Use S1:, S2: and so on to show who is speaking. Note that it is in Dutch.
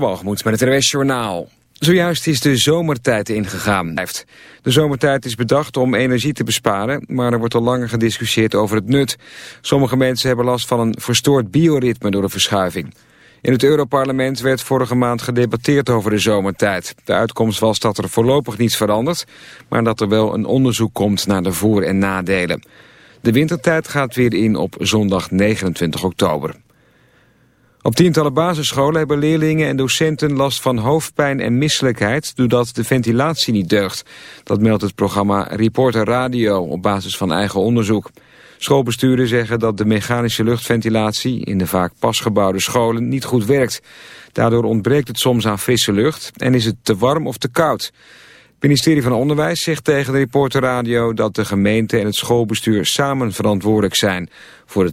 S1: Walgemoed met het RWS Journaal. Zojuist is de zomertijd ingegaan. De zomertijd is bedacht om energie te besparen, maar er wordt al langer gediscussieerd over het nut. Sommige mensen hebben last van een verstoord bioritme door de verschuiving. In het Europarlement werd vorige maand gedebatteerd over de zomertijd. De uitkomst was dat er voorlopig niets verandert, maar dat er wel een onderzoek komt naar de voor- en nadelen. De wintertijd gaat weer in op zondag 29 oktober. Op tientallen basisscholen hebben leerlingen en docenten last van hoofdpijn en misselijkheid doordat de ventilatie niet deugt. Dat meldt het programma Reporter Radio op basis van eigen onderzoek. Schoolbesturen zeggen dat de mechanische luchtventilatie in de vaak pasgebouwde scholen niet goed werkt. Daardoor ontbreekt het soms aan frisse lucht en is het te warm of te koud. Het ministerie van Onderwijs zegt tegen de Reporter Radio dat de gemeente en het schoolbestuur samen verantwoordelijk zijn voor het